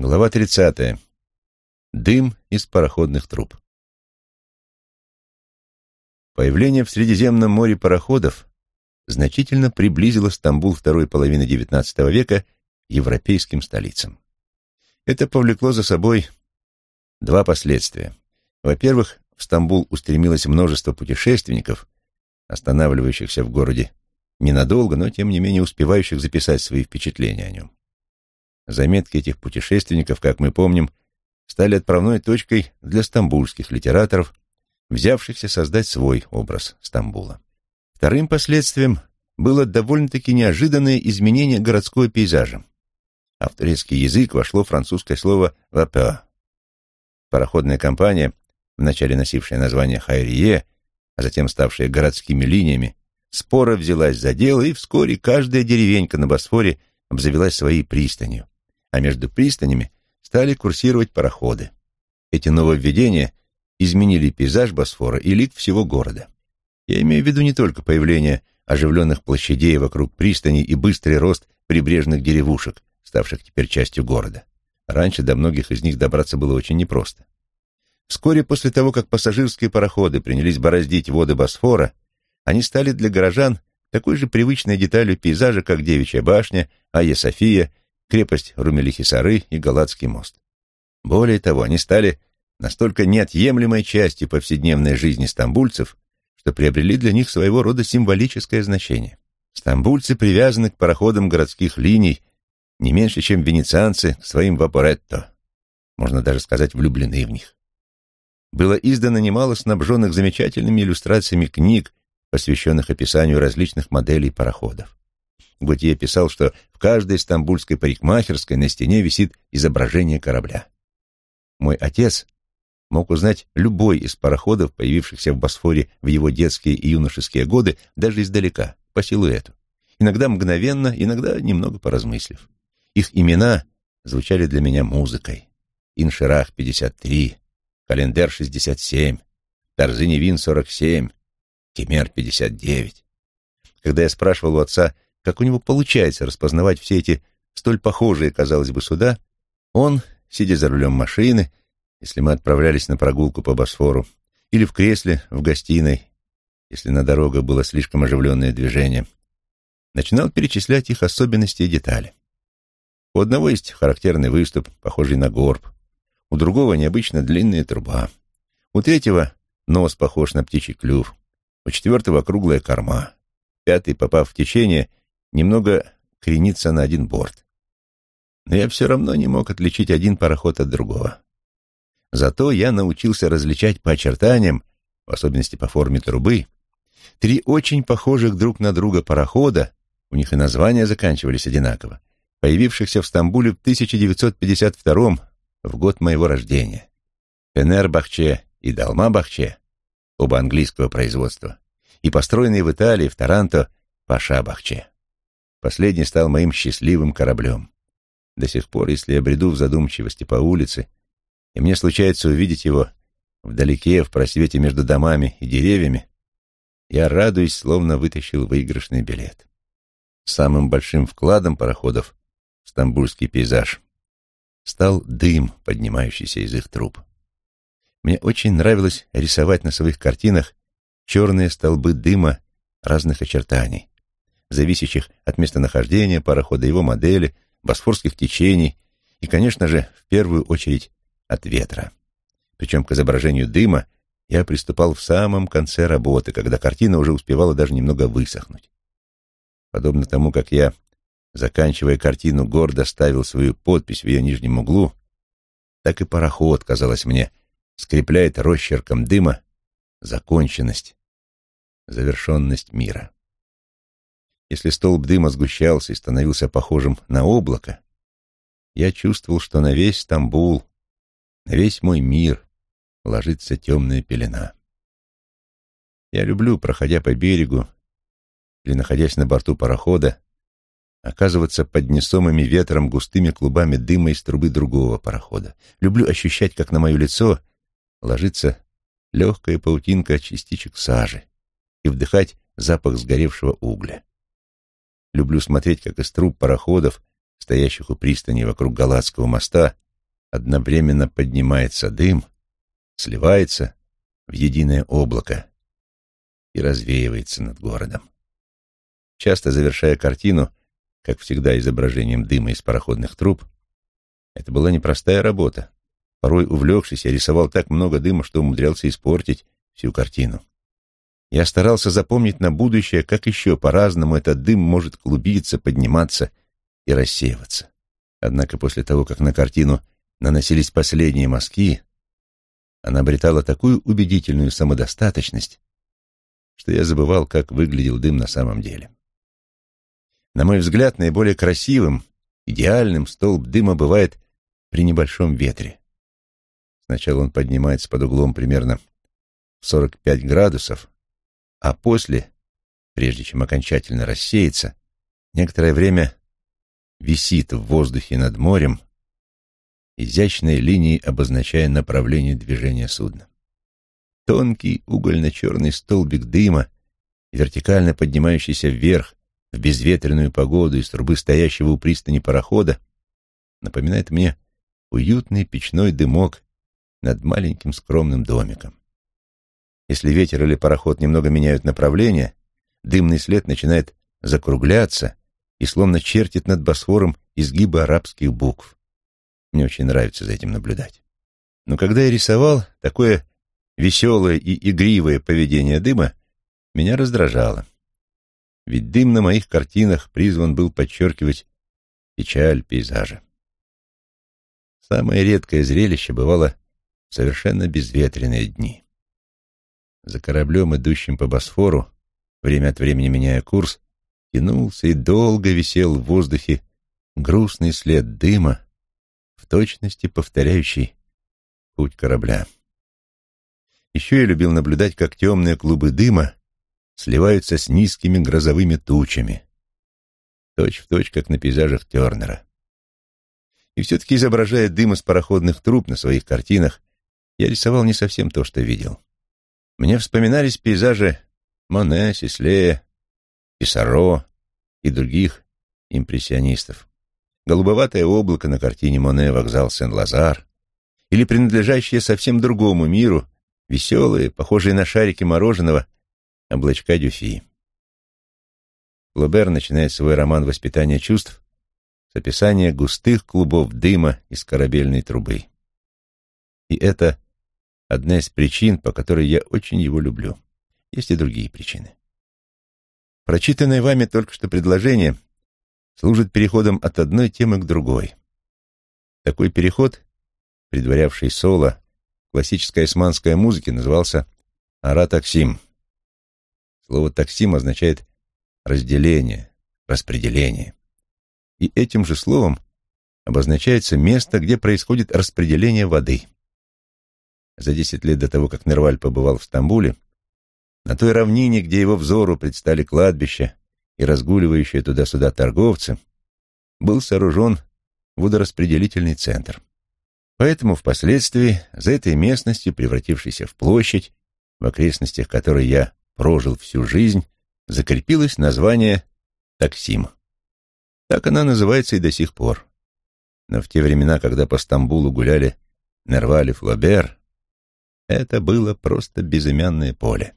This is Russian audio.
Глава 30. Дым из пароходных труб. Появление в Средиземном море пароходов значительно приблизило Стамбул второй половины XIX века европейским столицам. Это повлекло за собой два последствия. Во-первых, в Стамбул устремилось множество путешественников, останавливающихся в городе ненадолго, но тем не менее успевающих записать свои впечатления о нем. Заметки этих путешественников, как мы помним, стали отправной точкой для стамбульских литераторов, взявшихся создать свой образ Стамбула. Вторым последствием было довольно-таки неожиданное изменение городского пейзажа. А в турецкий язык вошло французское слово «вапе». Пароходная компания, вначале носившая название «Хайрие», а затем ставшая городскими линиями, споро взялась за дело, и вскоре каждая деревенька на Босфоре обзавелась своей пристанью, а между пристанями стали курсировать пароходы. Эти нововведения изменили пейзаж Босфора и лик всего города. Я имею в виду не только появление оживленных площадей вокруг пристани и быстрый рост прибрежных деревушек, ставших теперь частью города. Раньше до многих из них добраться было очень непросто. Вскоре после того, как пассажирские пароходы принялись бороздить воды Босфора, они стали для горожан такой же привычной деталью пейзажа, как Девичья башня, Айя София крепость Румелихисары и Галатский мост. Более того, они стали настолько неотъемлемой частью повседневной жизни стамбульцев, что приобрели для них своего рода символическое значение. Стамбульцы привязаны к пароходам городских линий не меньше, чем венецианцы к своим вапоретто. Можно даже сказать, влюблены в них. Было издано немало снабженных замечательными иллюстрациями книг, посвященных описанию различных моделей пароходов. Готье писал, что в каждой стамбульской парикмахерской на стене висит изображение корабля. Мой отец мог узнать любой из пароходов, появившихся в Босфоре в его детские и юношеские годы, даже издалека, по силуэту. Иногда мгновенно, иногда немного поразмыслив. Их имена звучали для меня музыкой. Инширах 53, Календер 67, Тарзыневин 47, Кемер 59. Когда я спрашивал у отца, как у него получается распознавать все эти столь похожие, казалось бы, суда, он, сидя за рулем машины, если мы отправлялись на прогулку по Босфору, или в кресле в гостиной, если на дорогах было слишком оживленное движение, начинал перечислять их особенности и детали. У одного есть характерный выступ, похожий на горб, у другого необычно длинная труба, у третьего нос похож на птичий клюв, у четвертого круглая корма, пятый, попав в течение, немного крениться на один борт. Но я все равно не мог отличить один пароход от другого. Зато я научился различать по очертаниям, в особенности по форме трубы, три очень похожих друг на друга парохода, у них и названия заканчивались одинаково, появившихся в Стамбуле в 1952 в год моего рождения. Фенер-Бахче и Далма-Бахче, оба английского производства, и построенные в Италии, в Таранто, Паша-Бахче. Последний стал моим счастливым кораблем. До сих пор, если я бреду в задумчивости по улице, и мне случается увидеть его вдалеке, в просвете между домами и деревьями, я радуюсь, словно вытащил выигрышный билет. Самым большим вкладом пароходов в стамбульский пейзаж стал дым, поднимающийся из их труб. Мне очень нравилось рисовать на своих картинах черные столбы дыма разных очертаний, зависящих от местонахождения парохода, его модели, босфорских течений и, конечно же, в первую очередь от ветра. Причем к изображению дыма я приступал в самом конце работы, когда картина уже успевала даже немного высохнуть. Подобно тому, как я, заканчивая картину, гордо ставил свою подпись в ее нижнем углу, так и пароход, казалось мне, скрепляет росчерком дыма законченность, завершенность мира. Если столб дыма сгущался и становился похожим на облако, я чувствовал, что на весь Стамбул, на весь мой мир ложится темная пелена. Я люблю, проходя по берегу или находясь на борту парохода, оказываться под несомыми ветром густыми клубами дыма из трубы другого парохода. Люблю ощущать, как на мое лицо ложится легкая паутинка частичек сажи и вдыхать запах сгоревшего угля. Люблю смотреть, как из труб пароходов, стоящих у пристани вокруг Галатского моста, одновременно поднимается дым, сливается в единое облако и развеивается над городом. Часто завершая картину, как всегда изображением дыма из пароходных труб, это была непростая работа. Порой увлекшись, я рисовал так много дыма, что умудрялся испортить всю картину. Я старался запомнить на будущее, как еще по-разному этот дым может клубиться, подниматься и рассеиваться. Однако после того, как на картину наносились последние мазки, она обретала такую убедительную самодостаточность, что я забывал, как выглядел дым на самом деле. На мой взгляд, наиболее красивым, идеальным столб дыма бывает при небольшом ветре. Сначала он поднимается под углом примерно в 45 градусов, а после, прежде чем окончательно рассеяться, некоторое время висит в воздухе над морем, изящной линией обозначая направление движения судна. Тонкий угольно-черный столбик дыма, вертикально поднимающийся вверх в безветренную погоду из трубы стоящего у пристани парохода, напоминает мне уютный печной дымок над маленьким скромным домиком. Если ветер или пароход немного меняют направление, дымный след начинает закругляться и словно чертит над Босфором изгибы арабских букв. Мне очень нравится за этим наблюдать. Но когда я рисовал, такое веселое и игривое поведение дыма меня раздражало. Ведь дым на моих картинах призван был подчеркивать печаль пейзажа. Самое редкое зрелище бывало в совершенно безветренные дни. За кораблем, идущим по Босфору, время от времени меняя курс, тянулся и долго висел в воздухе грустный след дыма, в точности повторяющий путь корабля. Еще я любил наблюдать, как темные клубы дыма сливаются с низкими грозовыми тучами, точь в точь, как на пейзажах Тернера. И все-таки, изображая дым из пароходных труб на своих картинах, я рисовал не совсем то, что видел. Мне вспоминались пейзажи Моне, Сислея, Писаро и других импрессионистов. Голубоватое облако на картине Моне «Вокзал Сен-Лазар» или принадлежащее совсем другому миру, веселые, похожие на шарики мороженого, облачка Дюфи. Флобер начинает свой роман «Воспитание чувств» с описания густых клубов дыма из корабельной трубы. И это одна из причин, по которой я очень его люблю. Есть и другие причины. Прочитанное вами только что предложение служит переходом от одной темы к другой. Такой переход, предварявший соло, классической османской музыки, назывался «ара-таксим». Слово «таксим» означает разделение, распределение. И этим же словом обозначается место, где происходит распределение воды – за десять лет до того, как Нерваль побывал в Стамбуле, на той равнине, где его взору предстали кладбища и разгуливающие туда-сюда торговцы, был сооружен водораспределительный центр. Поэтому впоследствии за этой местностью, превратившейся в площадь, в окрестностях которой я прожил всю жизнь, закрепилось название Таксим. Так она называется и до сих пор. Но в те времена, когда по Стамбулу гуляли Нерваль и Флобер, это было просто безымянное поле.